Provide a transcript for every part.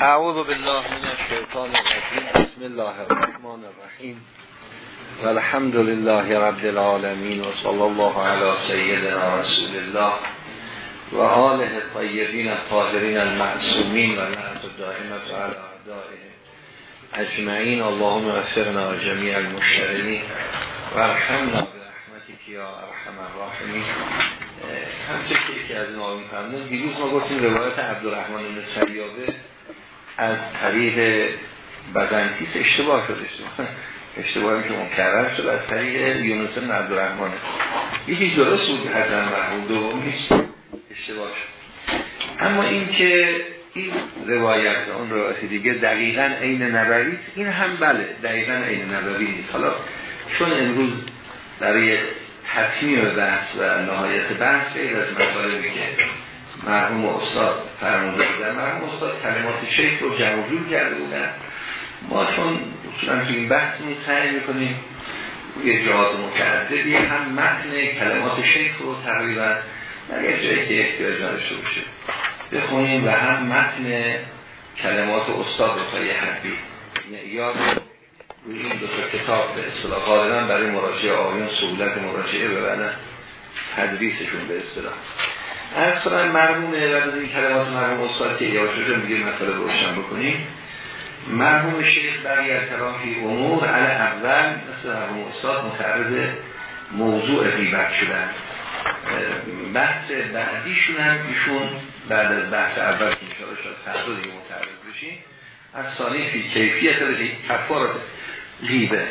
اعوذ بالله من الشیطان الرجیم. بسم الله الرحمن الرحیم. والحمد لله رب العالمین و الله علی سیدنا رسول الله و آله طیبین الطاهرین المعصومین و لعنت الدائمت علی اجمعین. اللهم اغفرنا جمیع المشترین و ارحمنا برحمتك یا ارحم الراحمین. همچه که از این آقای فرمون دیروز ما گفتیم روایت عبدالرحمن سیابه از طریق بدنتیس اشتباه شد اشتباه اشتباهی که مکرر شد از طریق یونس بن یکی درست بود حسن محمود دومیش اشتباه شد. اما این که این روایت اون روایت دیگه دقیقا عین نبوی این هم بله دقیقا عین نبوی نیست. حالا چون امروز برای تطمیم بحث و نهایت بحث از مطالبی که مرحوم استاد فرموده بودن. مرحوم استاد کلمات شیخ رو جمع جور کرده بودن. ما چون اصولا تو این بحث می سعی می‌کنیم روی جهات متعددی هم متن کلمات شیخ رو تقریبا در یک جایی که احتیاج نداشته باشه بخونیم و هم متن کلمات استاد رو تا یه حدی یاد روی این دو کتاب به اصطلاح غالبا برای مراجعه آیون سهولت مراجعه ببرن تدریسشون به اصطلاح. اصلا مرمومه و از این کلمات مرموم استاد که یواش رو میگه مطالب روشن بکنیم. مرموم شیخ برای اعترافی امور علی اول مثل مرموم استاد متعرض موضوع غیبت شدن. بحث بعدیشون هم ایشون بعد از بحث اول که انشاءالله شاید فردا متعرض بشیم. از ثانی فی کیفیت کفارت غیبه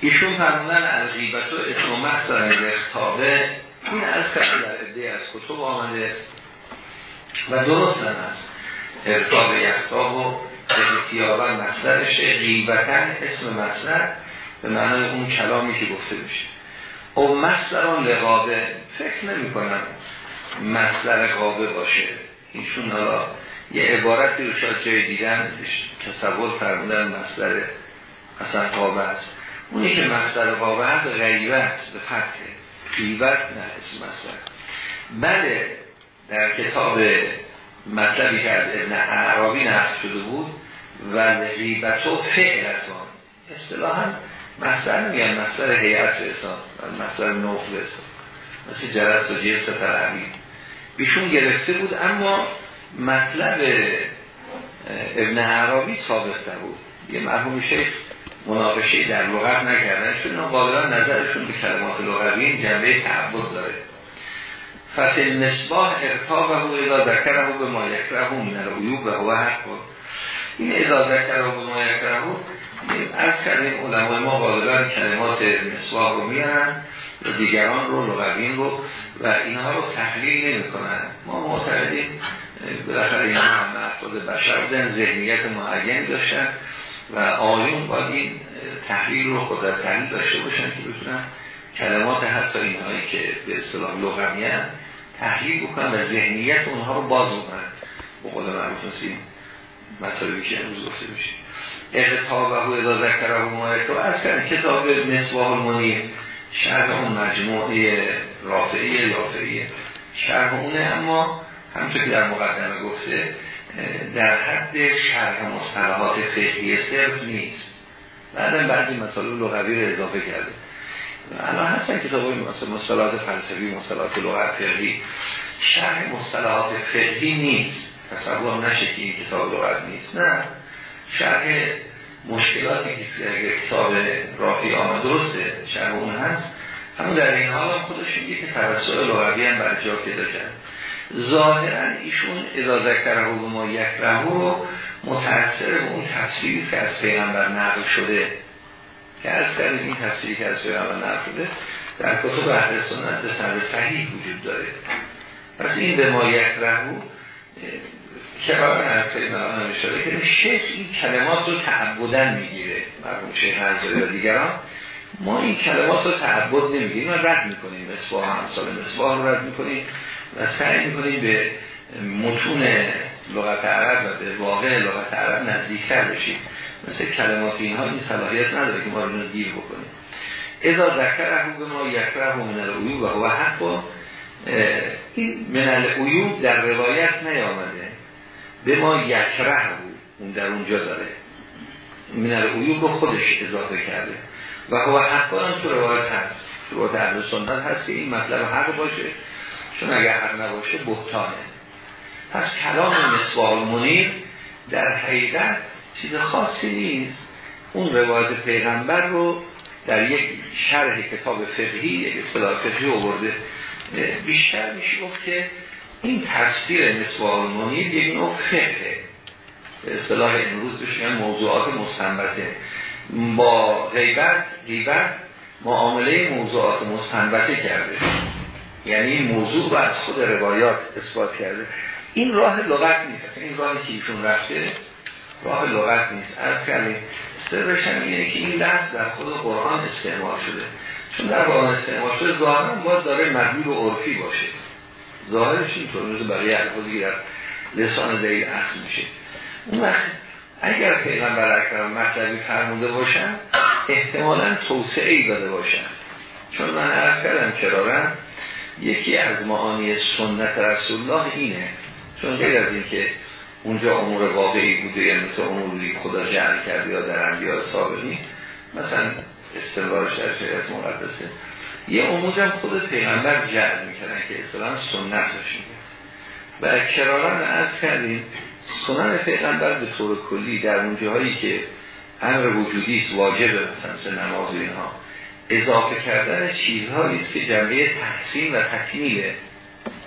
ایشون فرمودن از غیبت و اسم و مصدر رختابه این از در عده از کتب آمده و درست هم هست. ارتاب یختاب و احتیابا مصدرش غیبتن اسم مصدر به معنای اون کلامی که گفته بشه او مصدران لقابه فکر نمی کنم مصدر قابه باشه. ایشون حالا یه عبارتی رو شاید جای دیدن تصور فرمودن مصدر اصلا قابه است. اونی که مصدر قابه هست غیبت به فتحه. غیبت نه اسم مصدر بله در کتاب مطلبی که از ابن عربی نقل شده بود و غیبت و فعلتان. اصطلاحا مصدر نمیگن مصدر هیئت رسان و مصدر نوف رسان مثل جرس و جرس ترعبی بیشون گرفته بود اما مطلب ابن عربی ثابت بود. یه مرحوم شیخ مناقشه در لغت نکردن چون غالبا نظرشون به کلمات لغوی این جنبه تعبد داره. فتح نسباه ارتابه و اذا ذکره به ما یکره من العیوب و هو حق. این اذا ذکره به ما یکره از کردیم علمای ما غالبا کلمات نسباه رو میارن و دیگران رو لغوین رو و اینها رو تحلیل نمی کنن ما معتقدیم بالاخره این هم افراد بشر بودن ذهنیت معینی داشتن. و آیون باید این تحلیل رو خود از تحلیل داشته باشن که بتونن کلمات حتی اینهایی که به اصطلاح لغوی تحلیل بکنن و ذهنیت اونها رو باز بکنن. به قول معروف مطالبی که امروز گفته میشه. اقتاب و اذا ذکره و مایتو از کردن کتاب مصباح المنیر شرح اون مجموعه رافعیه یافعیه شرح اونه. اما همونطور که در مقدمه گفته در حد شرح مصطلحات فقهی صرف نیست. بعدم بعضی مطالب لغوی رو اضافه کرده. الان هستن کتاب های مصطلحات فلسفی مصطلحات لغت فقهی. شرح مصطلحات فقهی نیست. تصور نشه که این کتاب لغت نیست. نه. شرح مشکلاتی که کتاب راهی آمد درسته. شرح اون هست. همون در این حال هم خودش میگه که توسط لغوی هم بر جا پیدا کرد. ظاهرا ایشون ذکره و ما یک رو متأثر به اون تفسیری که از پیغمبر نقل شده. که از این تفسیری که از پیغمبر نقل شده در کتب اهل سنت به سند صحیح وجود داره. پس این به ما یک رو کرار از پیغمبر نمی‌شده که شیخ این کلمات رو تعبدن می‌گیره. مرحوم شیخ هزاری و دیگران ما این کلمات رو تعبد نمی‌گیریم و رد می‌کنیم. مصباح همسال مصباح رو رد می‌کنیم. و سعی می‌کنیم به متون لغت عرب و به واقع لغت عرب نزدیکتر بشیم. مثل کلمات اینها این صلاحیت نداره که ما رو گیر بکنیم. اذا ذکر به ما یکره من العیوب و هو حق. این من العیوب در روایت نیامده. به ما یکره اون در اونجا داره. من العیوب رو خودش اضافه کرده. و هو حقا هم تو روایت هست. تو روایت هست که این مطلب حق باشه. چون اگر حق نباشه بهتانه. پس کلام مصباح منیر در حقیقت چیز خاصی نیست. اون روایت پیغمبر رو در یک شرح کتاب فقهی یک اصطلاح فقهی آورده. بیشتر میشه گفت که این تفسیر مصباح منیر یک نوع فقهه. به اصطلاح امروز بشین موضوعات مستنبته با غیبت غیبت معامله موضوعات مستنبته کرده. یعنی موضوع رو از خود روایات اثبات کرده. این راه لغت نیست. این راه که رفته. راه لغت نیست. از کلی سرش هم اینه که این لفظ در خود قرآن استعمال شده. چون در قرآن استعمال شده ظاهرا باید داره مدلول و عرفی باشه. ظاهرش اینطور مثل بقیه الفاظی در لسان دلیل اصل میشه. اون وقت اگر پیغمبر اکرم مطلبی فرموده باشن احتمالا توسعه ای داده باشن. چون من عرض کردم کرارم یکی از معانی سنت رسول الله اینه. چون غیر از این که اونجا امور واقعی بوده یعنی مثل اموری خدا جعل کرده یا در انبیاء سابقی مثلا در شریعت مقدسه. یه امور هم خود پیغمبر جعل می‌کنن که اسلام سنت میگه. و کرارا از کردیم سنن پیغمبر به طور کلی در اون جاهایی که امر وجودی است واجب مثلا نماز اینها. اضافه کردن چیزهایی است که جنبه تحسین و تکمیل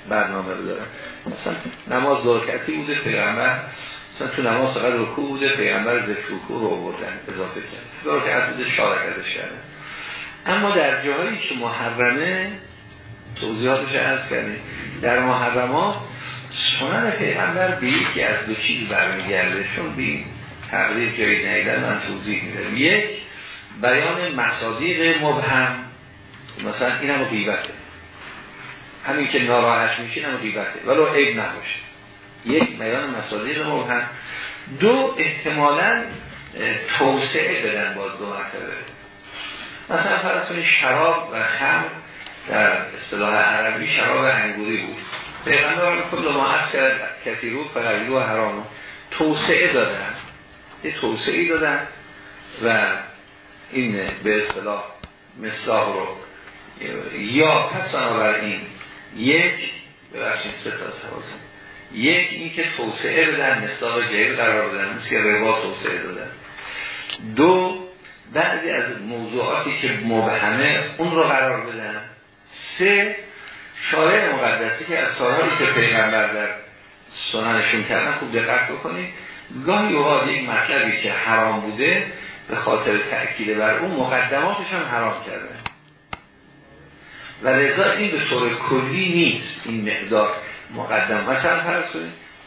برنامه رو دارن. مثلا نماز دارکتی بوده پیغمبر مثلا تو نماز فقط رکوع بوده پیغمبر ذکر رکوع رو آوردن اضافه کرد. دارکت بوده شارکتش کردن اما در جاهایی که محرمه توضیحاتش عرض کردیم در محرمات سنن پیغمبر به یکی از دو چیز برمیگرده چون بی تقریب جایی نیدن من توضیح میدم. یک بیان مصادیق مبهم. مثلا این هم قیبته همین که ناراحت میشه هم قیبته ولو عیب نباشه. یک بیان مصادیق مبهم. دو احتمالا توسعه بدن باز دو مرتبه. مثلا فرض شراب و خمر در اصطلاح عربی شراب انگوری بود. پیغمبر کل ما اکثر کسی رو فقیلو و حرام توسعه دادن. یه توسعه دادن و این به اصطلاح مصلاح رو. یا پس این یک ببخشید سه تا یک این که توسعه بدن مصلاح جهل قرار بدن مثل روا توسعه دادن. دو بعضی از موضوعاتی که مبهمه اون رو قرار بدن. سه شارع مقدسی که از کارهایی که پیغمبر در سننشون کردن خوب دقت بکنید. گاهی اوقات یک مطلبی که حرام بوده به خاطر تأکید بر اون مقدماتش هم حرام کرده. و رضا این به طور کلی نیست این مقدار مقدم. مثلا فرض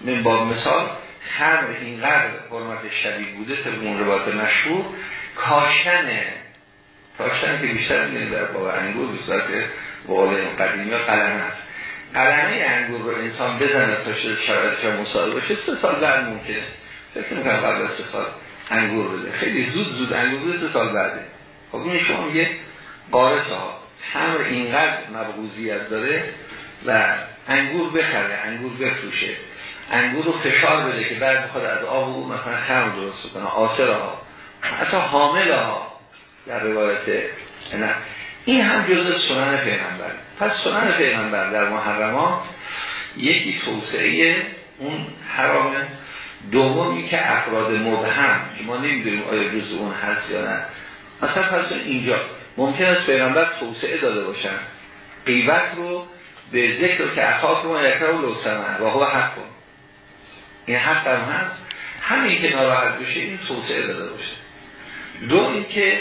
من با مثال خمر اینقدر حرمت شدید بوده طبق اون مشهور کاشتنه کاشتن که بیشتر میده در باب انگور به صورت قول قدیمی ها قلمه هست قلمه انگور رو انسان بزنه تا شرایطش مساعده باشه سه سال بعد ممکنه. فکر می‌کنم قبل از سه سال. انگور بده خیلی زود زود انگور سه سال بعده. خب این شما میگه قارس ها خمر اینقدر مبغوزیت داره و انگور بخره انگور بفروشه. انگور رو فشار بده که بعد بخواد از آب او مثلا خمر درست کنه. آسر ها. اصلا حامل ها. در روایت نه. این هم جزء سنن پیغمبر. پس سنن پیغمبر در محرمات یکی توسعه اون حرامه. دومی که افراد مبهم که ما نمی‌دونیم آیا جزء اون هست یا نه. مثلا پس اینجا ممکن است پیغمبر توسعه داده باشن. قیبت رو به ذکر که اخاک رو یکر و لوسمن و هو حق. کن این حق هم هست. همین که ناراحت بشه این توسعه داده باشه. دو این که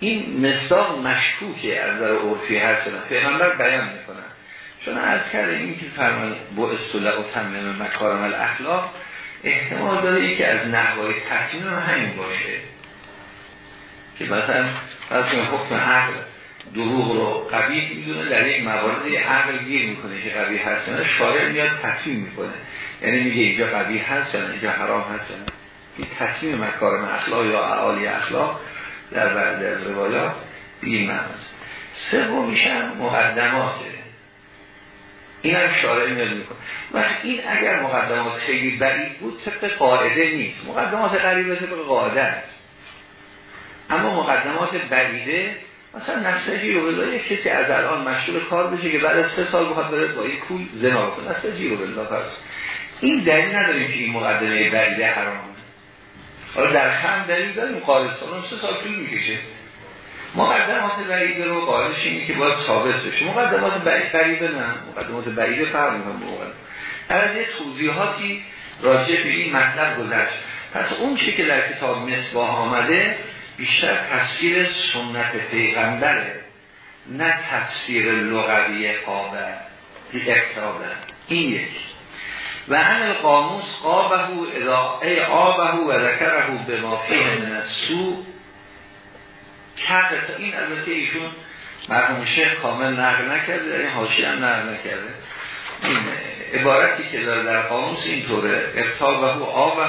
این مصداق مشکوکه از در عرفی هست پیغمبر بیان می‌کنن چون از کرده این که فرمان با اصطلاح و تمام مکارم الاخلاق احتمال داره یکی از نحوهای تحکیم هم همین باشه. که مثلا از حکم عقل دروغ رو قبیح می‌دونه در یک مواردی عقل گیر می‌کنه که قبیح هست شارع میاد تحکیم می‌کنه. یعنی میگه اینجا قبیح هست اینجا حرام هست این تصمیم مکارم اخلاق یا اعالی اخلاق در بعد از روایات این معنی سوم میشن مقدماته. این هم شارع میاد می‌کنه. و این اگر مقدمات خیلی بعید بود طبق قاعده نیست. مقدمات قریبه طبق قاعده است. اما مقدمات بعیده مثلا نسل رو بالله کسی از الان مشغول کار بشه که بعد از سه سال بخواد بره با این پول زنا کنه نسل رو بالله پس. این دلیل نداریم که این مقدمه بعیده حرامه حالا در هم دلیل داریم قارستان سه سال طول می‌کشه. مقدمات بعیده رو قائلش اینه که باید ثابت بشه. مقدمات بعیده نه. مقدمات بعیده فرق می‌کنه از یه توضیحاتی راجع به این مطلب گذشت. پس اون چی که در کتاب مصباح آمده بیشتر تفسیر سنت پیغمبره. نه تفسیر لغوی قابه اقتابه این یک. و ان القاموس قابه ای آبه و ذکره به ما فیه من السو این البته ایشون مرحوم شیخ کامل نقل نکرده این حاشیه هم نقل نکرده. این عبارتی که داره در قاموس اینطوره اقتابه آبه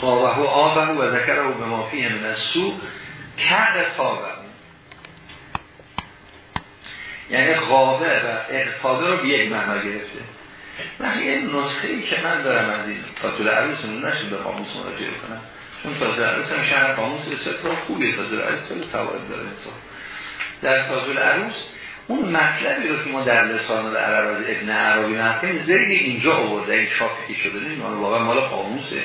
قابه آبه و ذکره به ما فیه من السو کقتابه یعنی قابه و اقتابه رو به یک معنا گرفته. من یه نسخه ای که من دارم از این تاطول عروسمون نشد به قاموس مراجعه کنم. چون تاطول عروس هم شهر قاموس بسیار خوبیه تاطول عروس خیلی فواید داره انسان. در تاطول عروس اون مطلبی رو که ما در لسان و عرب از ابن عربی نحکیم زیر اینجا آورده این چاپی شده نیم واقعا مال قاموسه.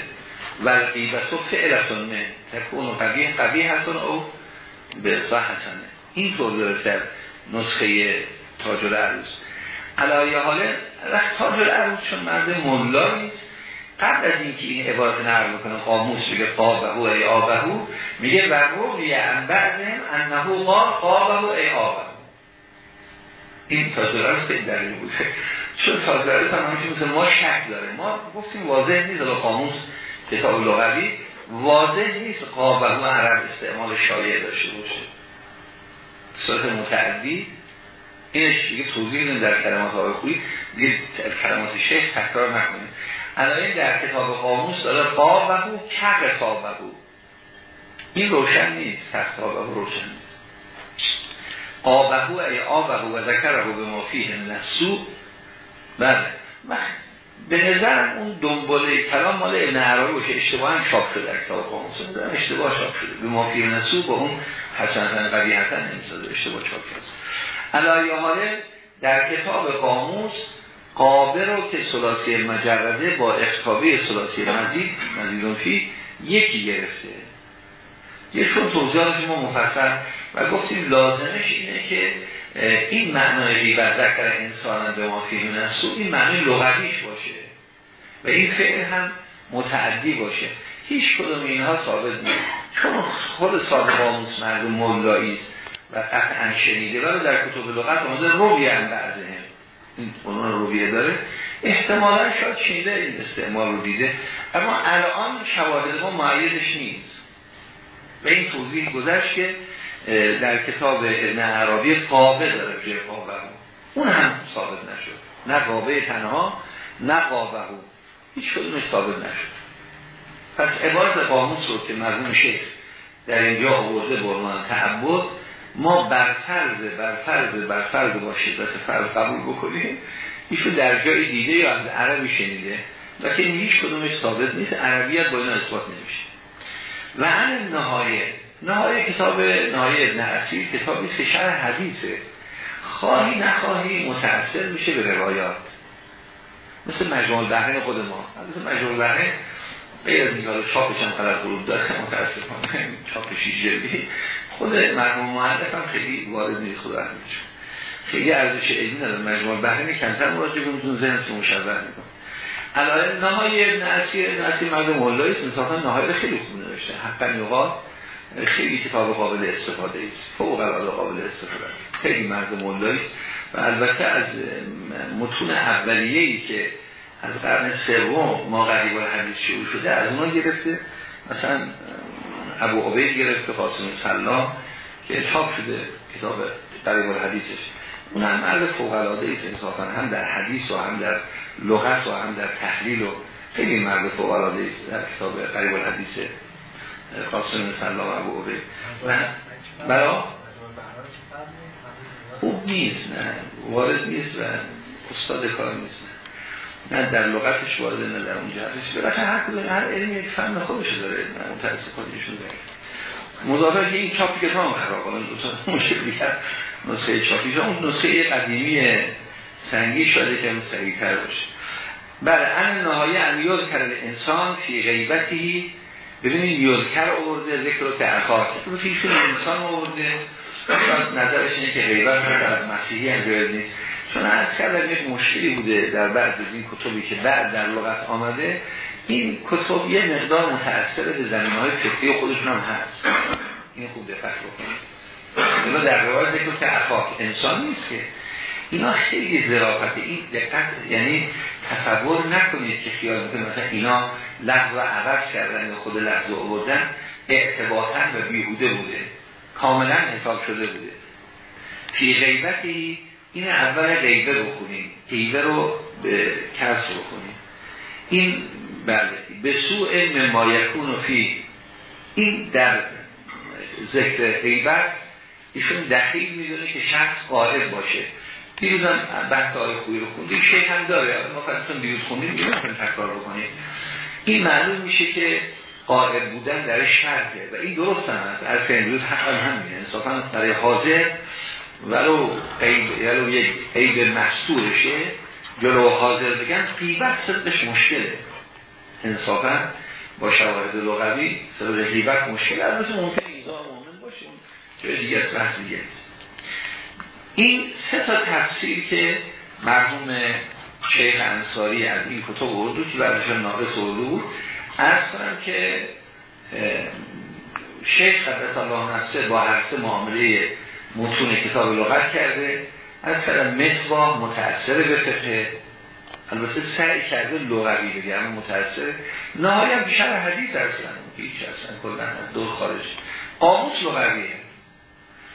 و غیبت و فعلتون من تکون و قبیه قبیه هستون او به صح حسنه این طور داره در نسخه تاجر عروس. علایه حاله وقت تاج العروض چون مرد مولاییست قبل از اینکه این عبارت نقل بکنه قاموس بگه قابهو ای آبهو میگه و روی ان بعضهم انهو قال قابهو ای آبهو. این العروض خیلی دلیل بوده چون العروض هم همچون مثل ما شک داره. ما گفتیم واضح نیست الان قاموس کتاب لغوی. واضح نیست قابهو عرب استعمال شایع داشته باشه. صورت متعدی. اینش دیگه توضیح در کلمات های خویی. دیگه کلمات شیخ تکرار نکنیم الان در کتاب قاموس داره قابهو که قابهو این روشن نیست تختابهو روشن نیست. قابهو ای آبهو و ذکره به مافیه نسو بله. به نظرم اون دنباله کلام مال ابن عربی باشه اشتباه هم چاپ شده در کتاب قاموس. اشتباه چاپ شده. به نسو با اون حسن قوی حسن نمی‌سازه اشتباه چاپ شده. علایه حاله در کتاب قاموس قابه رو که سلاسی مجرده با اختابه سلاسی مزید مزیدون فی یکی گرفته. یه چون توضیحات ما مفصل و گفتیم لازمش اینه که این معنای و ذکر انسان به ما فی منسو این معنی لغویش باشه و این فعل هم متعدی باشه. هیچ کدوم اینها ثابت نیست. چون خود صاحب قاموس مرد مولایی است و قطعا شنیده ولی در کتب لغت آمده رویه هم بعضه. هم این عنوان رویه داره. احتمالا شاید شنیده این استعمال رو دیده. اما الان شواهد ما معیدش نیست. و این توضیح گذشت که در کتاب ابن عربی قابه داره جه قابه اون هم ثابت نشد. نه قابه تنها نه قابه هیچ کدومش ثابت نشد. پس عبارت قاموس رو که مرموم شیخ در اینجا آورده برمان تعبد ما بر فرض بر فرض بر فرض با شدت فرض قبول بکنیم ایشون در جای دیده یا از عربی شنیده. و که هیچ کدومش ثابت نیست عربیت با اینا اثبات نمیشه. و هم نهایه. نهایه کتاب نهایه ابن اصیل کتابی که شرح حدیثه. خواهی نخواهی متأثر میشه به روایات. مثل مجموع بحرین خود ما. مثل مجموع بحرین غیر از اینکه چاپش هم قدر غروب داره متاسفانه چاپ شیش خود مرحوم محدث هم خیلی وارد نیست خود رحمتش خیلی ارزش علمی نداره. مجموع بحرین کمتر مراجعه کنتون ذهنتون مشبه میکن علایه نهای ابن اسیر ابن اسیر مرد مولایی انصافا نهای خیلی خوب نوشته. حقا یوقا خیلی کتاب قابل استفاده است. فوق العاده قابل استفاده است. خیلی مرد مولایی و البته از متون اولیه‌ای که از قرن سوم ما قریب حدیث شروع شده از اونها گرفته. مثلا ابو عبید گرفته قاسم سلام که چاپ شده کتاب قریب حدیثش اون هم مرد فوق العاده انصافا هم در حدیث و هم در لغت و هم در تحلیل و خیلی مرد فوق العاده در کتاب قریب الحدیث قاسم سلام ابو عبید. و برا؟ او نیست نه. وارد نیست و استاد کار نیست. نه در لغتش وارد نه در اون جهتش. بالاخره هر کدوم هر علمی یک فن خودش داره نه متاسفانه داره. مضافه که این چاپی که تمام خراب کنه دو تا مشکل دیگر نسخه چاپی اون نسخه قدیمی سنگی شده که سریع تر باشه. بله ان نهایه ان کرده انسان فی غیبتی ببینید یذکر آورده ذکر رو تأخار رو فیشون انسان آورده. نظرش اینه که غیبت از مسیحی هم نیست. چون از کردم یک مشکلی بوده در بعد از این کتبی که بعد در لغت آمده این کتب یه مقدار متأثر به زمین های فکری خودشون هم هست. این خوب دقت بکنید. در روایت ذکر که افاق انسان نیست که. اینا خیلی ظرافت. این دقت یعنی تصور نکنید که خیال مثلا اینا لحظه عوض کردن خود لحظه آوردن اعتباطا و بیهوده بوده. کاملا حساب شده بوده. فی غیبتی این اول غیبه بخونیم. غیبه رو به کس بخونیم. این بله به سوء ممایکون و فی. این در ذکر غیبت ایشون دخیل می‌دونه که شخص قائب باشه. دیروزم بحث های خوبی رو خوندیم. شیخ هم داره. ما فرستون دیروز خوندیم دیروز تکرار بکنیم. این معلوم میشه که قائب بودن در شرطه و این درست هم هست. از امروز حق هم همینه انصافا برای حاضر. ولو ولو یک عیب مستورشه جلو حاضر بگن قیبت صدقش مشکله. انصافا با شواهد لغوی صدق قیبت مشکل البته ممکن ایزا مؤمن باشه. که دیگه بحث دیگه این سه تا تفسیر که مرحوم شیخ انصاری از این کتب اردو که بعدشان ناقص اردو ارز کنم که شیخ قدس الله نفسه با هر سه معامله متون کتاب لغت کرده. از کلم مصباح متأثر به فقه. البته سعی کرده لغوی بگه اما متأثر. نهایی هم بیشتر حدیث اصلا هیچ اصلا کلن از دور خارج. قاموس لغویه.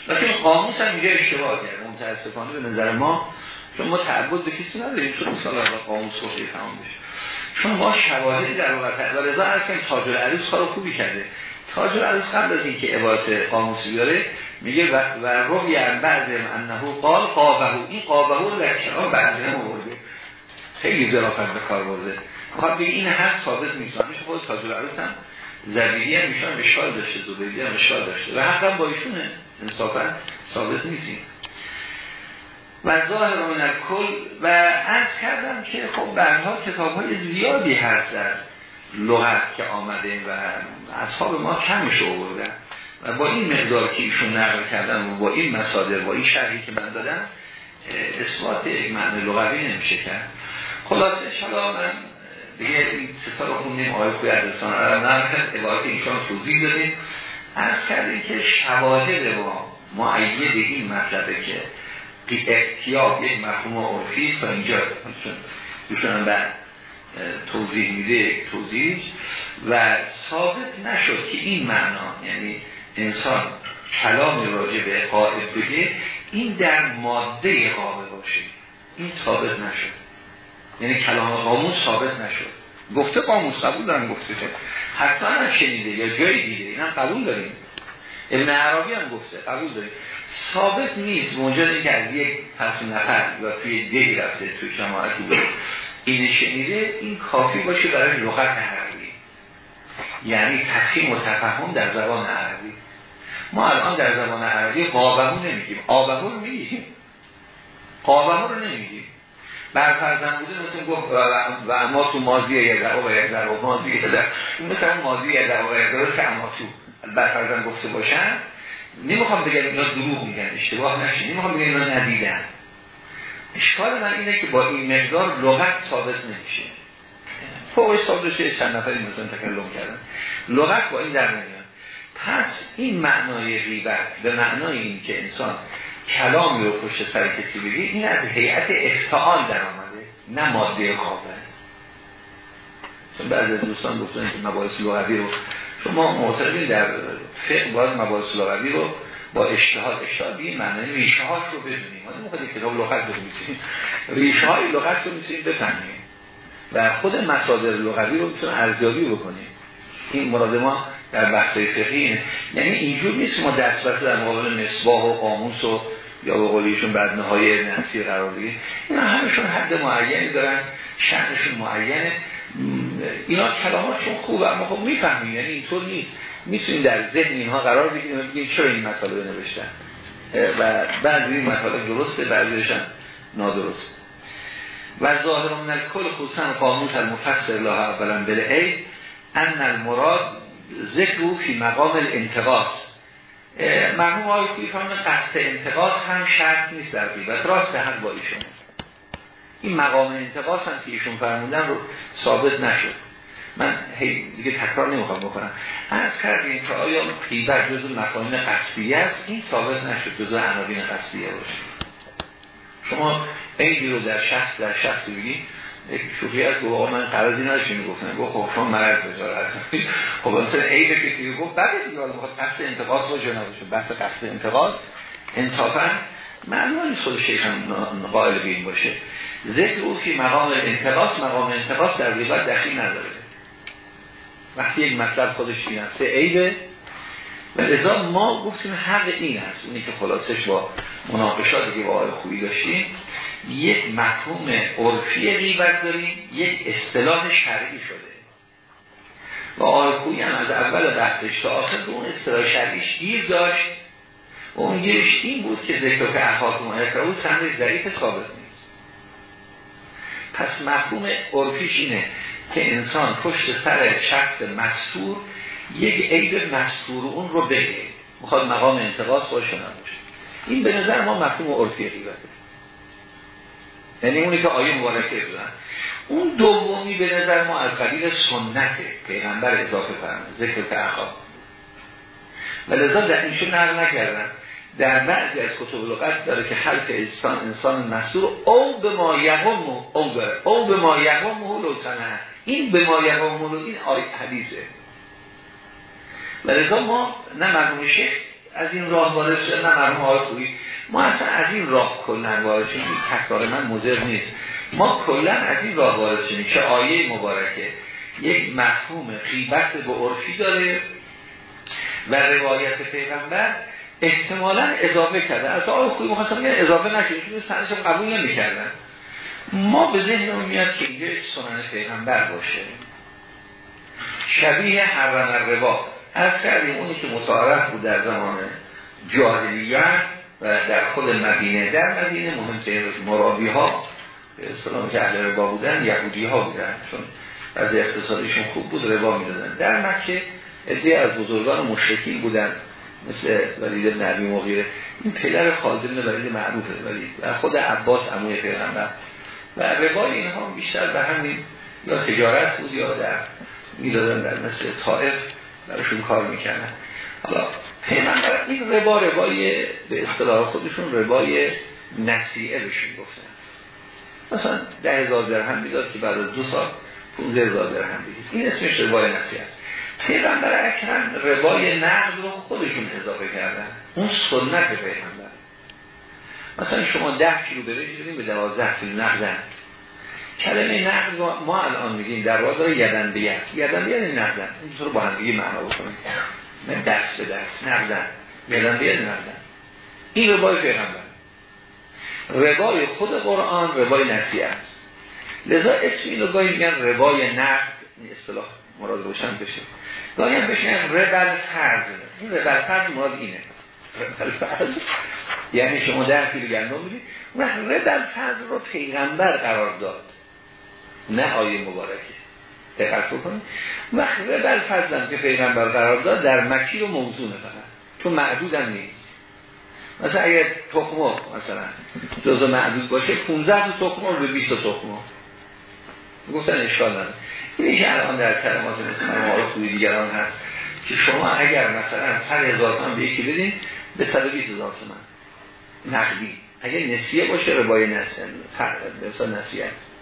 لیکن قاموس هم اینجا اشتباه کرده متاسفانه به نظر ما چون ما تعبد به کسی نداریم. چون مثلا قاموس خوشی تمام بشه. چون ما شواهدی در واقع و رضا هست که تاج العروس خوبی کرده. تاج العروس قبل از اینکه عبارت قاموسی بیاره میگه و, روی بعد انه قال قابه. این قابه رو در کنار بعضی هم آورده. خیلی ظرافت به کار برده. خب این هر ثابت نیست. خود تاج العروس هم زبیری هم میشون اشکال داشته زبیری هم اشکال داشته. و حقا با ایشونه انصافا ثابت نیستیم. و ظاهر من کل و عرض کردم که خب برها کتاب های زیادی هست در لغت که آمده و اصحاب ما کمش آوردن. و با این مقدار که ایشون نقل کردن و با این مصادر با این شرحی که من دادم اثبات یک معنی لغوی نمیشه کرد. خلاصه شلا من دیگه این ستا رو خوندیم آقای کوی عدلسان عرب نرکن عبارت ایشان توضیح دادیم. ارز کردیم که شواهد با معید این مطلبه که احتیاب یک مفهوم عرفی تا اینجا دوشون هم بعد توضیح میده توضیح. و ثابت نشد که این معنا یعنی انسان کلامی راجع به قائد بگه این در ماده قابل باشه. این ثابت نشد. یعنی کلام قاموس ثابت نشد. گفته قاموس قبول دارن گفته که حتما هم شنیده یا جایی دیده این هم قبول داریم. ابن عربی هم گفته قبول داریم. ثابت نیست. موجود که از یک پس نفر یا توی دی رفته توی جماعتی بود. این شنیده این کافی باشه برای لغت عربی. یعنی تفهیم و تفهم در زبان عربی. ما الان در زبان عربی قابهو نمیگیم آبهو رو میگیم. قابهو رو نمیگیم. برفرزن بوده مثل گفت و اما تو ماضی یه در و یک در و ماضی یه در مثل ماضی یه در و یک در اما تو برفرزن گفته باشن. نمی‌خوام بگم اینا دروغ میگن اشتباه نشه. نمی‌خوام بگم اینا ندیدن. اشکال من اینه که با این مقدار لغت ثابت نمیشه. فوق ثابت شه چند نفری مثلا تکلم کردن. لغت با این در نمیاد. پس این معنای غیبت به معنای این که انسان کلامی رو پشت سر کسی بگی این از هیئت افتعال در آمده نه ماده قابل چون بعضی از دوستان گفتن که مباحث لغوی رو شما معتقدین در فقه باید مباحث لغوی رو با اشتهاد این معنی ریشه هاش رو بدونیم ما نمی‌خوایم کتاب لغت بنویسیم. ریشه های لغت رو می‌تونیم بفهمیم. و خود مصادر لغوی رو می‌تونیم ارزیابی بکنیم. این مراد ما در بحث فقهی یعنی اینجور نیست ما دست در مقابل مصباح و قاموس و یا به قولیشون بعد نهای نسی قرار بگیر اینا همشون حد معینی دارن شأنشون معینه. اینا کلاماتشون خوبه اما خب می‌فهمیم یعنی اینطور نیست. می‌تونیم در ذهن اینها قرار بگیریم و بگیم چرا این مطالب نوشتن و بعضی این مطالب درسته بعضیش هم نادرست و ظاهر من کل خصوصا قاموس المفسر الله اولا ای ان المراد ذکر فی مقام الانتقاص مرحوم آقای خویی قصد انتقاص هم شرط نیست در غیبت راست هم با ایشون. این مقام انتقاص هم که ایشون فرمودن رو ثابت نشد. من هی دیگه تکرار نمی‌خوام بکنم. از کردیم که آیا غیبت جز مقام قصدیه است؟ این ثابت نشد جز عناوین قصدیه باشه. شما عیدی رو در شخص در شخص بگی یک شوخی از گفت من قرضی نداشتی می‌گفتن گفت خب شما مرض بجارت خب مثلا عید که دیگه گفت بعد دیگه می‌خواد قصد انتقاص باشه نباشه بحث قصد انتقاص انصافا معلومه خود شیخ هم قائل به این باشه. ذکر او که مقام انتقاص مقام انتقاص در غیبت دخیل نداره. وقتی یک مطلب خودش بیان سه عیبه. و لذا ما گفتیم حق این هست اونی که خلاصش با مناقشاتی که با آقای خوبی داشتیم یک مفهوم عرفی غیبت داریم یک اصطلاح شرعی شده. و آقای خوبی هم از اول بحثش تا آخر به اون اصطلاح شرعیش گیر داشت. و اون گیرش این بود که ذکر که احاط او سند ضعیف ثابت نیست. پس مفهوم عرفیش اینه که انسان پشت سر شخص مستور یک عیب مستور اون رو بگه می‌خواد مقام انتقاص باشه. نباشه این به نظر ما مفهوم عرفی غیبته یعنی اونی که آیه مبارکه بزن اون دومی به نظر ما از قبیل سنت پیغمبر اضافه فرمه ذکر تعخاب و لذا در اینشون نقل نکردن؟ در بعضی از کتب لغت داره که خلق انسان انسان مسئول او به ما یهم او او به ما یهم لوتنه این به ما یهم این آیه حدیثه. و لذا ما نه مرموم شیخ از این راه وارد شده نه مرموم آقای خوبی. ما اصلا از این راه کلن وارد شدیم تکرار من مضر نیست. ما کلا از این راه وارد شدیم که آیه مبارکه یک مفهوم غیبت به عرفی داره و روایت پیغمبر احتمالا اضافه کرده. از آقای خوبی مخواستم اضافه نکنیم چون سنش قبول نمی‌کردن. ما به ذهن میاد که اینجا سنن پیغمبر باشه. شبیه حرم الربا. از کردیم اونی که متعارف بود در زمان جاهلیت و در خود مدینه. در مدینه مهمترین مرابی ها اصطلاح که اهل ربا بودن یهودی ها بودن. چون از اقتصادیشون خوب بود ربا می‌دادن. در مکه ادعای از بزرگان مشرکین بودن مثل ولید بن عبی مغیره. این پدر بن ولید معروفه ولید. و خود عباس عموی پیغمبر. و روای اینها بیشتر به همین یا تجارت بود یا در می‌دادن در مثل طائف. براشون کار می‌کنن حالا پیغمبر این ربا ربای به اصطلاح خودشون ربای نسیعه بشون گفتن. مثلا ده هزار درهم می‌داد که بعد از دو سال 15 هزار درهم بگید این اسمش ربای نسیعه پیغمبر اکرم ربای نقد رو خودشون اضافه کردن. اون سنت پیغمبر. مثلا شما ده کیلو برید به دوازده کیلو نقدن کلمه نقد ما الان میگیم در واقع یدن به یک یدن به یعنی نقدن این با هم دیگه معنا بکنیم. نه دست به دست نقدن یدن به نقدن این ربای پیغمبر. ربای خود قرآن ربای نسیه است. لذا اسم اینو گاهی میگن ربای نقد این اصطلاح مراد روشن بشه. گاهی هم بشه ربل فرض. این ربل فرض مراد اینه. ربل یعنی شما در کیلو گندم می‌دید و ربل فرض رو پیغمبر قرار داد. نه آیه مبارکه. دقت بکنید وقت بل فضلم که پیغمبر قرار داد در مکی رو موضوع فقط. تو معدود هم نیست. مثلا اگر تخمه مثلا جزء معدود باشه 15 تا تخمه به 20 تخمه. گفتن اشکال نداره. اینه که الان در کلمات مثل مرمار خوبی دیگران هست که شما اگر مثلا 100 هزار تومن به یکی بدین به 120 هزار تومن نقدی. اگر نسیه باشه ربای نسیه به نسیه هست.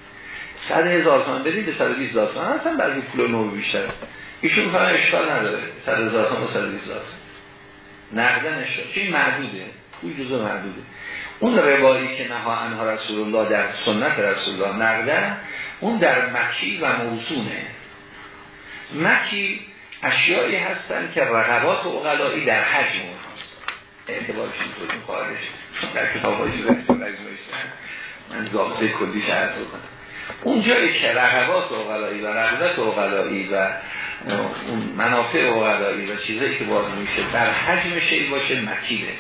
صد هزار تومن بدید به 120 هزار تومن اصلا بعضی پول نو بیشتره. ایشون فقط اشکال نداره. 100 هزار تومن و 120 هزار نقدن اشکال. چه محدوده. پول جزء محدوده. اون روایی که نها انها رسول الله در سنت رسول الله نقدن اون در مکی و موزونه. مکی اشیایی هستن که رقبات و اغلایی در حج هست. اعتبارش اینطور این خواهدش در کتاب های من ضابطه کلی شهر کنم اونجایی که رقبات اوغلایی و رقبت اوغلایی و منافع اوغلایی و چیزایی که باز میشه در حجم شی باشه مکیله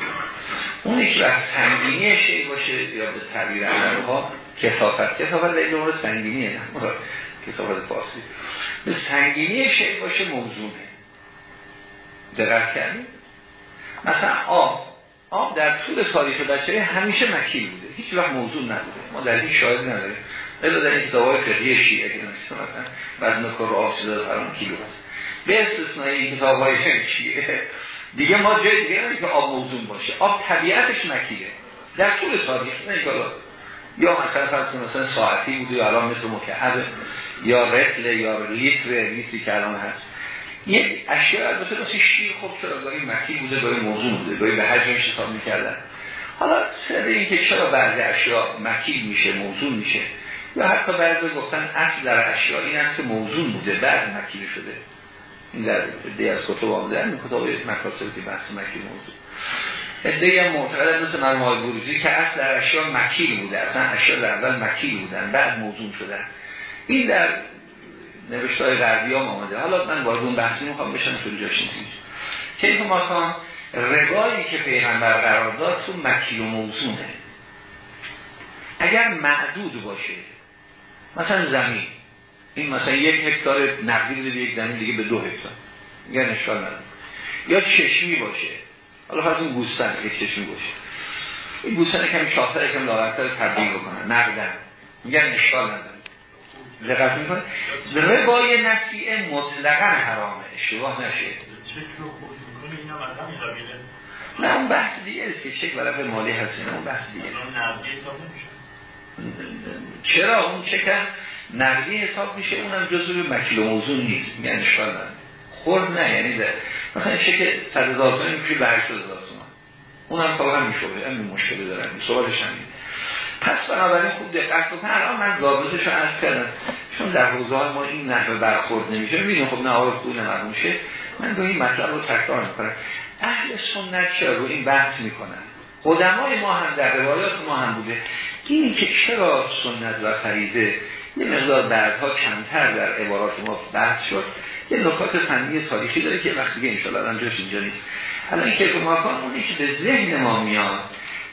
اون که از سنگینی شی باشه یا به تعبیر ها کسافت. کسافت در مورد سنگینیه نه کسافت فارسی. به سنگینی شی باشه موضوعه دقت کردیم مثلا آب. آب در طول تاریخ بچه همیشه مکیل بوده. هیچ وقت موضوع نبوده. ما در این شاهد نداریم. الا در این کتابای فقهی شیعه که مثلا وزن کر آب سیده فرام کیلو هست به استثنای این کتاب های شیعه. دیگه ما جای دیگه که آب موضوع باشه. آب طبیعتش مکیله در طول تاریخ نه یا مثلا فرض مثلا ساعتی بوده یا الان مثل مکعب یا رتل یا لیتر لیتری که الان هست. یک اشیاء البته مثل شیر خب چرا؟ گاهی مکی بوده گاهی موضوع بوده گاهی به حجمش حساب می‌کردن. حالا سر این که چرا بعضی اشیاء مکی میشه موضوع میشه یا حتی بعضی گفتن اصل در اشیاء این است که موضوع بوده بعد مکی شده. این در دی از کتب آمده این کتاب مکاسب که بحث مکی موضوع. ادهی هم معتقد مثل مرمای بروزی که اصل در اشیاء مکیل بوده اصلا اشیاء در اول مکیل بودن بعد موضوع شدن. این در نوشته های غربی هم آمده. حالا من وارد اون بحثی می‌خوام بشم تو جاش نیست. کیف ما روایی که پیغمبر قرار داد تو مکیل و موضوعه. اگر معدود باشه مثلا زمین. این مثلا یک هکتار نقدی بده یک زمین دیگه به دو هکتار. میگن اشکال نداره. یا چشمی باشه. حالا فرض این گوستن یک چشمی باشه. این گوستن کمی شاخه کم لاغرتر تبدیل بکنن نقدن. میگن اشکال نداره. دقت می‌کنه ربای نسیه مطلقا حرامه. اشتباه نشه. نه اون بحث دیگه است که چک ورق مالی هست اون بحث دیگه. چرا اون چکن نقدی حساب میشه؟ اونم جزو مکیل و موضوع نیست. یعنی شاید خورد نه یعنی ده مثلا چک صد هزار تومانی میشه به هشت هزار تومان اونم تا هم میشه همین مشکلی دارن صحبتش همین پس بنابراین خوب دقت بکن. الان من ضابطش رو عرض کردم. چون در حوزه ما این نحوه برخورد نمیشه. می‌بینیم خب نه آقای خود میشه من به این مطلب رو تکرار می‌کنم. اهل سنت چرا رو این بحث می‌کنن؟ قدمای ما هم در روایات ما هم بوده. اینی که چرا سنت و فریضه؟ یه مقدار بعدها کمتر در عبارات ما بحث شد. یه نکات فنی تاریخی داره که وقتی که انشاءالله الان جاش اینجا نیست. الان کیف ما کان اونی که به ذهن ما میاد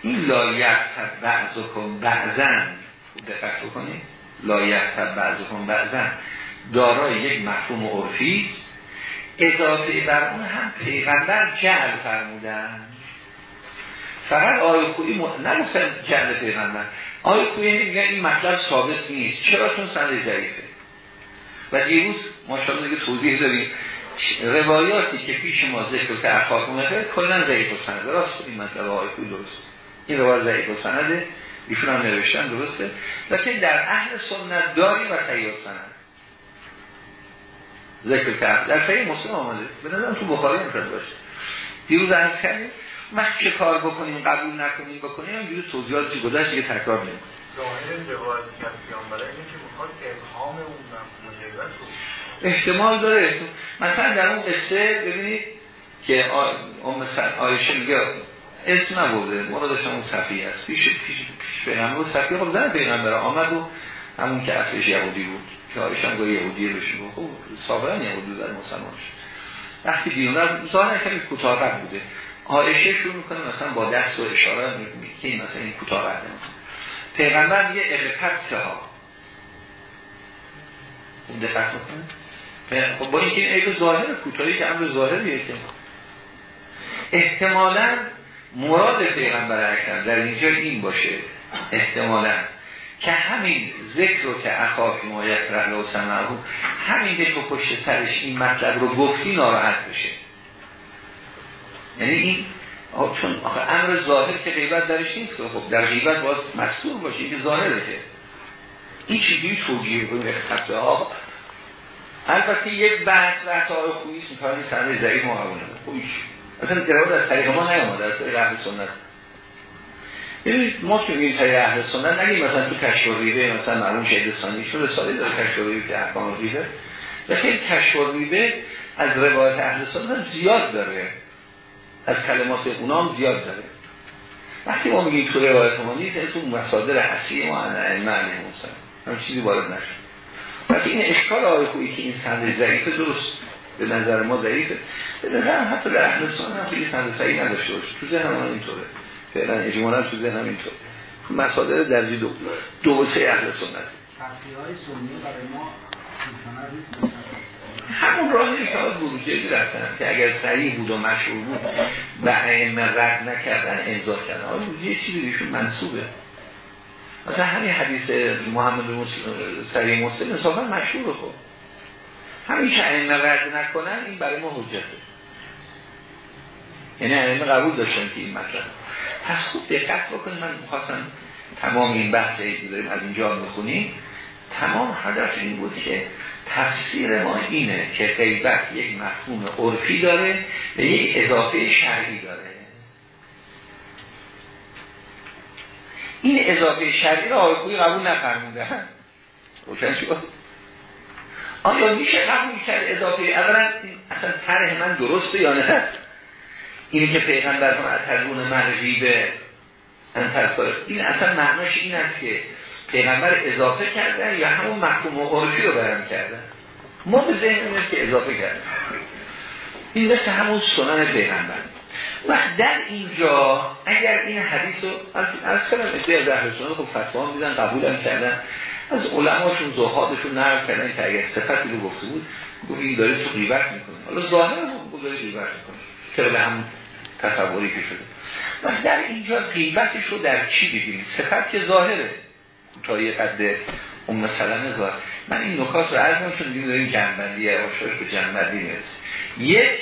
این لا یغتب بعضکم بعضا دقت بکنید. لا یغتب بعضکم بعضا دارای یک مفهوم عرفی اضافه بر اون هم پیغمبر جعل فرمودن. فقط آیه خویی م... نگفتن جعل پیغمبر. آیه خویی میگن این مطلب ثابت نیست. چرا؟ چون سند ضعیفه. و دیروز ماشاءالله دیگه توضیح داریم روایاتی که پیش ما ذکر که افاق اومده کلا ضعیف و سند. راست این مطلب آیه خویی درست. این روایت ضعیف و سنده. ایشون هم نوشتن درسته؟ لیکن در اهل سنت داری و صحیح سند. ذکر کرد در صحیح مسلم آمده. به نظرم تو بخاری هم باشه. دیروز از کردیم چه کار بکنیم قبول نکنیم بکنیم هم دیروز توضیحاتی گذشت دیگه تکرار نمیم احتمال داره. مثلا در اون قصه ببینید که ام آیشه میگه اسم نبوده مرادش اون صفیه است پیش پیش پیش پیغمبر صفیه خب زن پیغمبر آمد و همون که اصلش یهودی بود که آیش هم گوی یهودی بشه. خب سابقا یهودی در مسلمان شد وقتی بیرون در ظاهر کمی کوتاه بوده. آیشه شروع می‌کنه مثلا با دست و اشاره میگه مثلا این کوتاه رد پیغمبر میگه اقفت ها اون دقت می‌کنه. خب با اینکه این عیب ظاهر کوتاهی که امر ظاهریه که. احتمالاً مراد پیغمبر اکرم در اینجا این باشه. احتمالا. که همین ذکر رو که اخاف مایت رهل و سمعه همین که پشت سرش این مطلب رو گفتی ناراحت بشه. یعنی این چون آخه امر ظاهر که غیبت درش نیست که خب در غیبت باید مستور باشه که ظاهره که. این چیزی توجیه کنیم خطه ها البته یک بحث بحث آقای خوییست می‌کنی سنده ضعیف محاونه خویش اصلا قرار از طریق ما نیامده از طریق اهل سنت. ببینید ما که میگیم طریق اهل سنت؟ نگیم مثلا تو کشف و ریبه مثلا معلوم شهید ثانی چون رساله داره کشف و ریبه که احکام ریبه و خیلی کشف و ریبه از روایت اهل سنت زیاد داره. از کلمات اونام زیاد داره. وقتی ما میگیم تو روایت ما نیست تو مصادر اصلی ما علیهم السلام هم چیزی وارد نشد وقتی این اشکال آقای که این سند ضعیفه درست. به نظر ما ضعیفه. به نظر حتی در اهل سنت هم خیلی سند صحیح نداشته باشه. تو ذهن من اینطوره. فعلا اجمالا تو ذهن اینطوره. مصادر درجه دو. دو سه اهل سنت. های سنی برای ما همون راهی که بروجه رفتن که اگر صحیح بود و مشهور بود و ائمه رد نکردن امضا کردن آقا یه چیزی بهشون منصوبه. مثلا همین حدیث محمد سریع مسلم انصافا مشهور خب. همین که ائمه رد نکنن این برای ما حجته. یعنی ائمه قبول داشتن که این مطلب. پس خوب دقت بکنید من می‌خواستم تمام این بحث داریم از اینجا می‌خونیم. تمام هدف این بود که تفسیر ما اینه که غیبت یک مفهوم عرفی داره و یک اضافه شرعی داره. این اضافه شرعی را آقای قبول نفرمونده روشن شد آیا میشه قبول کرد اضافه؟ اولا اصلا طرح من درسته یا نه؟ اینی که پیغمبر از تربون مرجی به این اصلا معناش این است که پیغمبر اضافه کردن یا همون محکوم و عرفی رو برم کردن؟ ما به ذهن که اضافه کردن. این مثل همون سنن پیغمبر. وقت در اینجا اگر این حدیث رو از کنم ادعای در سنن خب فتوان میدن قبولم کردن. از علماشون زهادشون نرم کردن که اگر صفتی رو گفته بود گفت این داره تو غیبت می‌کنه. حالا ظاهر هم داره غیبت می‌کنه. به هم تصوری که شده. و در اینجا غیبتش رو در چی بگیریم صفت که ظاهره. تا یه قد ام سلمه ظاهر من این نکات رو عرضم چون دیگه داریم جنبندی آشاش به جنبندی می‌رسه یک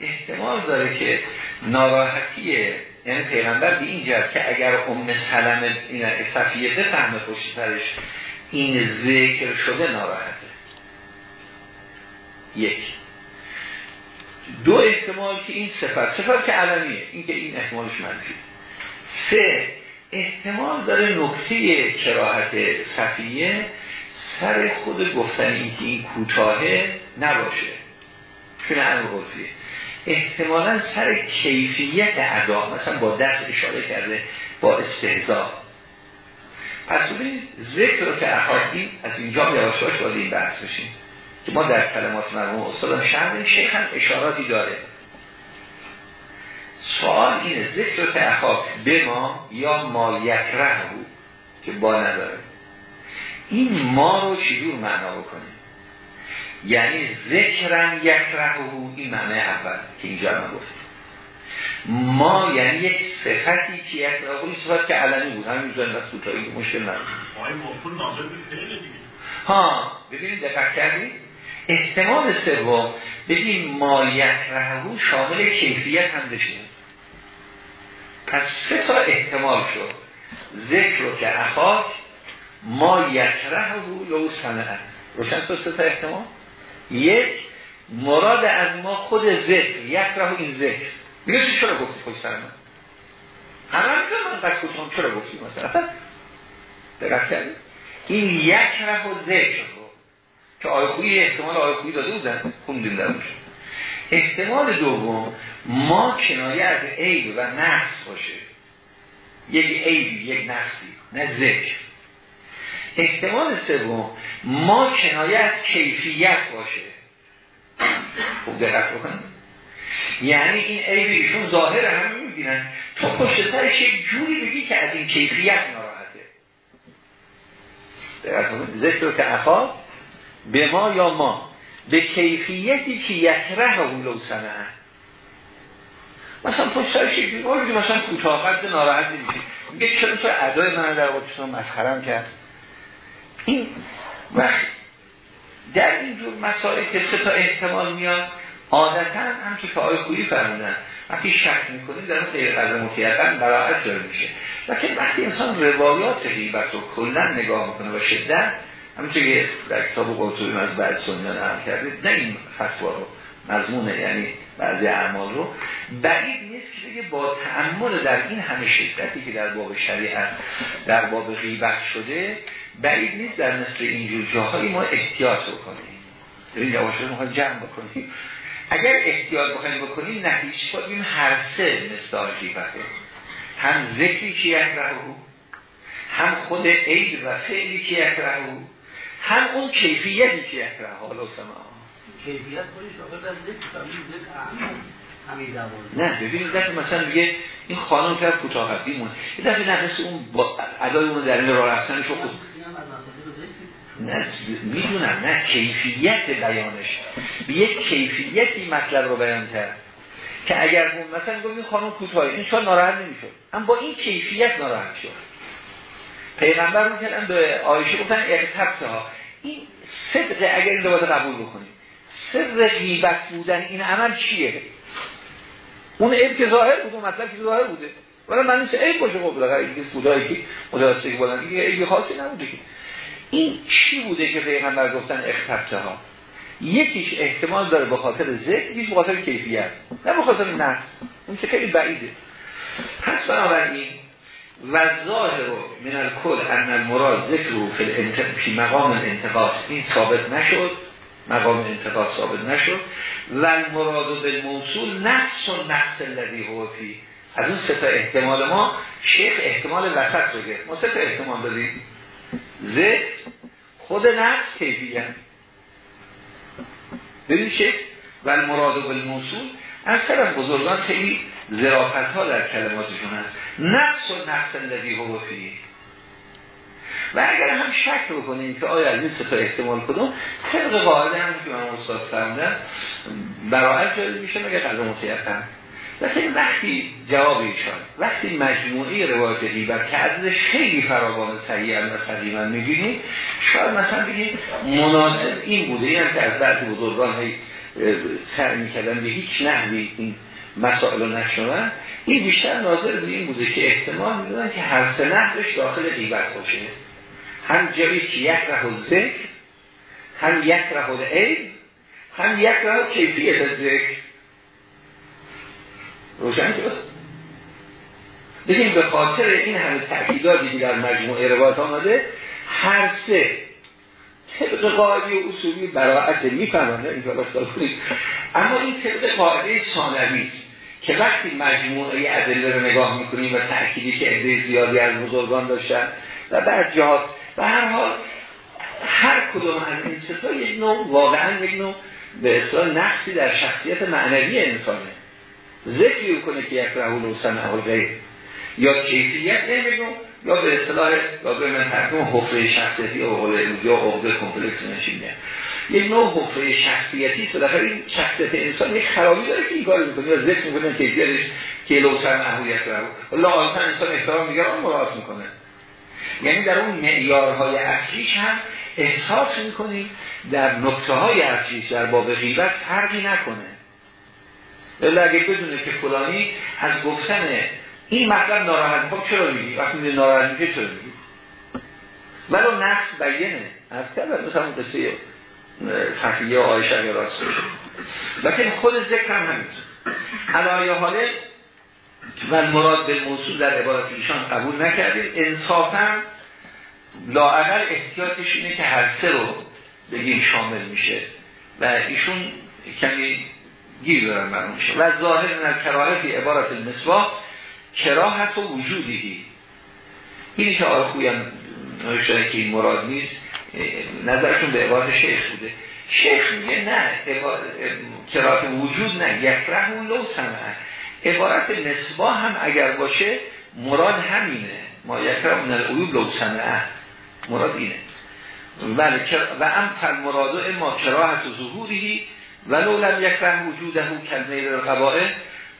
احتمال داره که ناراحتی یعنی پیغمبر به این که اگر ام سلمه این صفیه بفهمه پشت سرش این ذکر شده ناراحته. یک. دو احتمال که این صفت صفت که علمیه این که این احتمالش منفی. سه احتمال داره نکته کراهت صفیه سر خود گفتن این که این کوتاهه نباشه. چون هم غرفیه احتمالا سر کیفیت ادا مثلا با دست اشاره کرده با استهزا. پس ببینید ذکر رو که احادی از اینجا یواش یواش باید این بحث بشیم که ما در کلمات مرموم استادم شهر شیخ هم اشاراتی داره. سوال اینه ذکر تحقاق به ما یا ما یکره بود که با نداره. این ما رو چجور معنا بکنیم؟ یعنی ذکرن یکره این معنی اول که اینجا ما گفتیم. ما یعنی یک صفتی که یک این صفت که علنی بود. همین جان و سوتایی مشکل نداره. ها ببینید دقت کردید احتمال سوم بگیم ما یکرهو شامل کیفیت هم بشه. پس سه تا احتمال شد. ذکر رو که اخاک ما یکره رو لو سنه روشن سه تا احتمال؟ یک مراد از ما خود ذکر یکره این ذکر. میگه چرا گفتی پشت سر من؟ هم من قد کتون چرا گفتی مثلا. دقت کردی؟ این یکره و ذکر رو که آیخوی احتمال آیخوی داده بودن خوندیم در احتمال دوم ما کنایه از عیب و نفس باشه. یک عیبی یک نفسی نه ذکر. احتمال سوم ما کنایه از کیفیت باشه. خوب دقت بکنیم یعنی این عیب ایشون ظاهر هم می‌بینن. تو پشت سرش یک جوری بگی که از این کیفیت ناراحته. ذکر که افا به ما یا ما؟ به کیفیتی که یکره لو سنه مثلا پشت سرش یک جوری مثلا کوتاه ناراحت نمیشه. میگه چرا تو ادای من در واقع مسخرم کرد؟ این وقت در این جور مسائل که سه تا احتمال میاد عادتا هم که آقای خویی فرمودن وقتی شک می‌کنیم در غیر قدر مطیقا براعت جاری میشه. که وقتی انسان روایات غیبت رو کلا نگاه می‌کنه و شدت همونطور که در کتاب قرطبی از بعد سنیان هم کرده نه این فتوا رو مضمونه یعنی بعضی اعمال رو. بعید نیست که بگه با تعمل در این همه شدتی که در باب شریعت در باب غیبت شده بعید نیست در مثل اینجور جاهایی ما احتیاط بکنیم. این یواشته ما جمع بکنیم. اگر احتیاط بخوایم بکنیم نتیجه کنیم هر سه مثال غیبته هم ذکری که یکرهو هم خود عید و فعلی که یکرهو. هم اون کیفیتی که یکرهو حالا سما کیفیت نه ببینید دفعه مثلا میگه این خانم کرد کوتاه مون یه دفعه نفس اون با ادای اون در این راه رفتنش خوب نه می‌دونم نه کیفیت بیانش به یک کیفیتی مطلب رو بیان کرد که اگر مثلا گفت این خانم کوتاهی این شاید ناراحت نمی‌شد؟ اما با این کیفیت ناراحت شد. پیغمبر می‌کنن به آیشه گفتن ارتبت ها این صدق اگر این رو قبول بکنیم. سر غیبت بودن این عمل چیه؟ اون عیب که ظاهر بود مطلب که ظاهر بوده. ولی من نیست عیب باشه خب بالاخره این خدایی که مدرسه بودن. دیگه عیبی خاصی نبوده که. این چی بوده که پیغمبر گفتن اختبته ها یکیش احتمال داره به خاطر ذکر یکیش به خاطر کیفیت. نه به خاطر نفس. اون که خیلی بعیده. پس بنابراین و ظاهر من الکل ان المراد ذکر فی مقام انتقاص این ثابت نشد. مقام انتقاص ثابت نشد. و المراد موصول نفس و نفس الذی هو فی. از اون سه احتمال ما شیخ احتمال وسط رو گرفت. ما سه احتمال داریم ذکر خود نفس کیفیت. ببین شیخ و المراد موصول از بزرگان خیلی ذرافت ها در کلماتشون هست. نفس و نفس الذی هو و اگر هم شک بکنیم که آیا از این ستا احتمال کدوم طبق قاعده هم که من استاد فرمودم برایت جایی میشه مگه قضا متیقن لیکن وقتی جواب ایشان وقتی مجموعی روایت غیبت که عددش خیلی فراوان صحیح و تقریبا می‌بینیم شاید مثلا بگیم مناسب این بوده. این که از بعضی بزرگان های سر می‌کردن به هیچ نحوی این مسائل رو نشنون. این بیشتر ناظر به این بوده که احتمال می‌دونن که هر سه نحوش داخل غیبت باشه. هم جایی که یک ره ذکر هم یک ره عیب هم یک ره کیفیت ذکر روشن شد؟ بگیم به خاطر این همه تأکیداتی که در مجموعه روایت آمده هر سه طبق قاعده اصولی براعت میفهمنده این کنید اما این طبق قاعده ثانوی که وقتی مجموعه ادله رو نگاه می‌کنیم و تأکیدی که عده زیادی از بزرگان داشتن و بعد جهات و هر حال هر کدوم از این ستا یک نوع واقعا یک نوع به اصطلاح نقصی در شخصیت معنوی انسانه. ذکری کنه که یک رهول و غیر یا کیفیت نمیدون یا به اصطلاح یا به من ترکم حفره شخصیتی و یا عقده کمپلکس نشینه یک نوع حفره شخصیتی است. در این شخصیت انسان یک خرابی داره که این کار می‌کنه یا ذکر می‌کنه کیفیتش که لو سمع اهویت رو الله انسان احترام میگه اون مراد می‌کنه. یعنی در اون معیارهای اصلیش هم احساس می‌کنیم در نقطه های اصلیش در باب غیبت فرقی نکنه. اگه بدونه که فلانی از گفتن این مطلب ناراحت خب چرا میگی؟ وقتی میگه ناراحت میگه چرا میگی؟ ولو نقص بیانه. از کرد مثلا اون قصه خفیه آیشه یا راست بشه لیکن خود ذکر هم همینطور. علایه حاله و مراد به موضوع در عبارت ایشان قبول نکردیم. انصافا لاعقل احتیاطش اینه که هر سه رو بگیم شامل میشه. و ایشون کمی گیر دارن میشه و ظاهر در کراهت عبارت المصباح کراهت و وجودی اینی که آرخوی هم نوشتن که این مراد نیست نظرشون به عبارت شیخ بوده. شیخ میگه نه کراهت وجود نه یک رحم لو سمعه عبارت مصباح هم اگر باشه مراد همینه. ما یکرم من العیوب لو سمعه مراد اینه. بله و ام فل مرادو اما کراهت و ظهوری ولو لم یکره وجوده کلمه در قبائه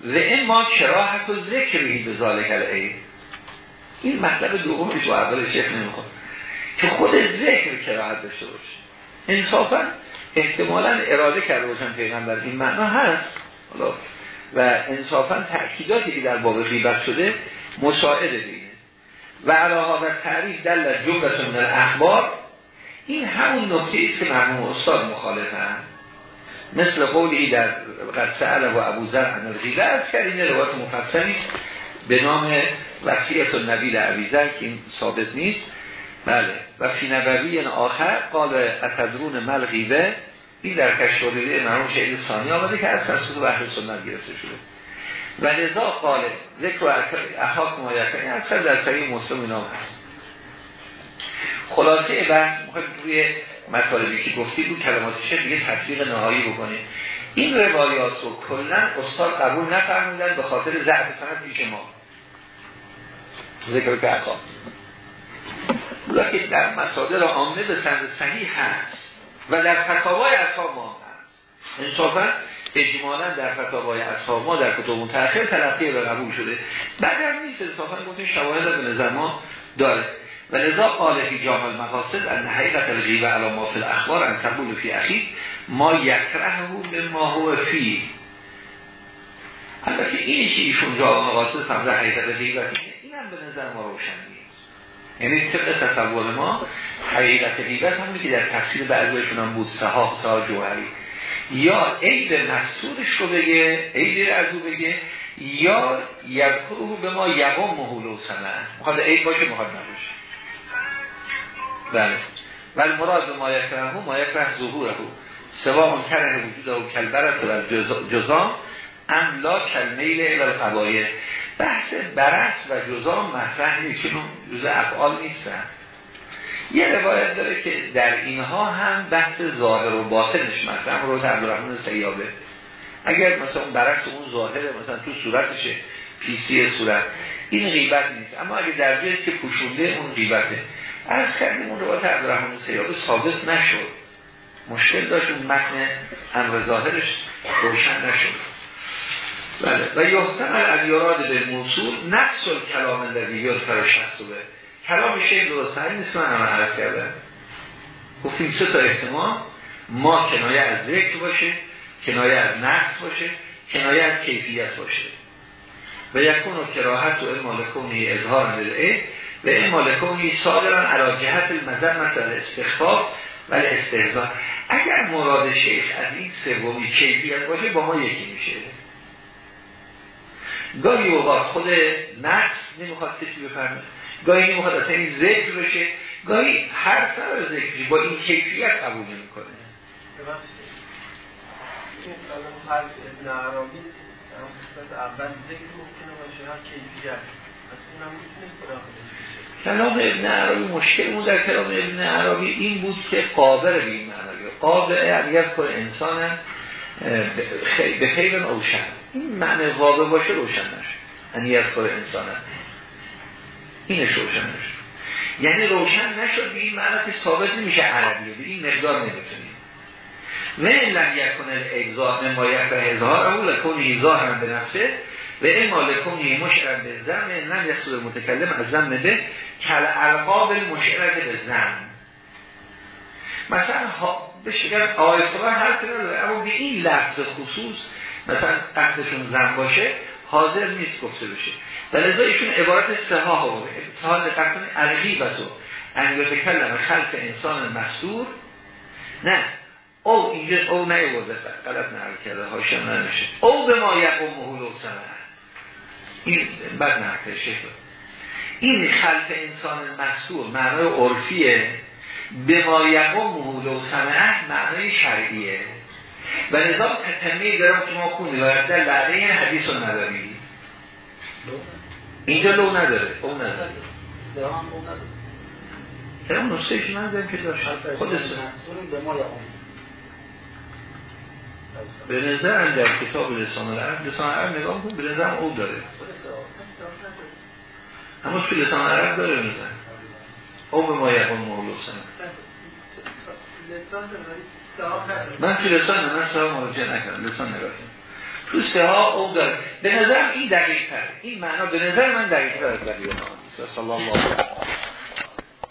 و اما کراهت و ذکری به ذالک العید این مطلب دومش و اول شیخ نمی‌خواد. که خود ذکر کراهت داشته باشه؟ انصافا احتمالا اراده کرده باشن پیغمبر این معنا هست. و انصافا تأکیداتی که در باب غیبت شده مساعده دینه و علاقه و تعریف دل جملت من اخبار این همون نکته است که مرحوم استاد مخالفن. مثل قولی در قد سعل و ابو ذر عن از کردیم روایت مفصلی به نام وصیت النبی لعویزر که این ثابت نیست. بله. و فی نبوی آخر قال اتدرون مل غیبه این در کشوریده مرموم شهید ثانی آمده که از تصویر وحد سنت گرفته شده. و لذا قاله ذکر و احاک مایکنی از در سریع مسلم اینا هست. خلاصه بحث مخواهد روی مطالبی که گفتی بود کلمات دیگه تطبیق نهایی بکنیم این روایات رو کلا استاد قبول نفرمودن به خاطر ضعف سند پیش ما. ذکر که اقام که در مصادر عامه به سند صحیح هست و در فتاوای اصحاب ما هست. انصافا اجمالا در فتاوای اصحاب ما در کتب متأخر تلقی و قبول شده. بعد نیست انصافا گفتیم شواهد به نظر ما داره. و لذا قال فی جامع المقاصد ان حقیقت الغیبه علی ما فی الاخبار ان تقول فی اخی ما یکرهه ما هو فی. البته این که ایشون جامع مقاصد فهمز حقیقت غیبت این هم به نظر ما روشن نیست. یعنی طبق تصور ما حقیقت غیبت هم که در تفسیر بعضیشون هم بود صحاح سا جوهری. یا عیب مستورش رو بگه عیب از او بگه یا یذکره به ما یقام محول و سمن مخواد عیب باشه مخواد نباشه. بله. ولی مراد ما یکره ما یکره ظهوره سوا من کره وجود و کلبرت و جزام ام لا کلمیل و قبایه بحث برس و جزام مطرح نیست چون جز افعال نیستن یه روایت داره که در اینها هم بحث ظاهر و باطنش مطرح. رو عبدالرحمن سیابه. اگر مثلا اون برعکس اون ظاهره مثلا تو صورتشه پیسی صورت. این غیبت نیست. اما اگر در جایست که پوشونده اون غیبته. از کردیم اون روایت عبدالرحمن سیابه ثابت نشد. مشکل داشت اون متن امر ظاهرش روشن نشد. بله. و یحتمل از یاراد به موصول نفس کلام الذی یذکر شخص به. کلام شیخ درست. نیست من هم عرض کردم. گفتیم سه تا احتمال. ما کنایه از ذکر باشه کنایه از نفس باشه کنایه از کیفیت باشه. و یکون و کراهت و امالکونی اظهار للعه و امالکونی صادران علا جهت المذمت و استخفاف و استهزار اگر مراد شیخ از این سومی کیفیت باشه با ما یکی میشه. گاهی اوقات خود نفس نمی‌خواد کسی بفرمه گاهی نمی‌خواد اصلا این ذکر بشه. گاهی هر سر ذکری با این کیفیت قبول عربی اول ذکر ممکنه باشه هر کیفیت. کلام ابن عربی مشکل در کلام ابن عربی. این بود که قابر به این معنی قابل اگر کنه انسان به خیر اوشن. این معنی قابل باشه روشن نشه. یعنی از کنه انسان اینش روشن نشه. یعنی روشن نشد به این معنی که ثابت نمیشه عربیه به این مقدار نمی‌تونیم. نه لم الاجزاء نمایت و هزار اول کنی ظاهرا به نفسه و این مالکونی مشعر به زم نم یخصور متکلم از زم به کل القاب مشعر به زم. مثلا به شکل آیت الله هر نداره اما به این لفظ خصوص مثلا قصدشون زن باشه حاضر نیست گفته بشه. و لذا ایشون عبارت سها ها سها دقیقتون عرقی و تو انگار کلم خلف انسان مصدور نه. او اینجا او نیورده غلط نقل کرده هاشم نمیشه او به ما یقوم محول و این بد نقل شکل. این خلف انسان مصدور معنای عرفیه. به ما یقوم محول و معنای شرعیه. و نظام تتمه دارم که ما خوندیم و در لعده حدیث رو نداریم اینجا لو نداره او نداره. در اون نسخه من داریم که داشت. خود به نظر در کتاب لسان العرب لسان العرب نگاه کن به نظر او داره. اما تو لسان العرب داره نظر. او به ما یقون مولوسن من تو لسان من سرا مراجعه نکردم لسان نگاه تو سه ها او داره. به نظر این دقیق تر این معنا به نظر من دقیق تر از بقیه صلی الله علیه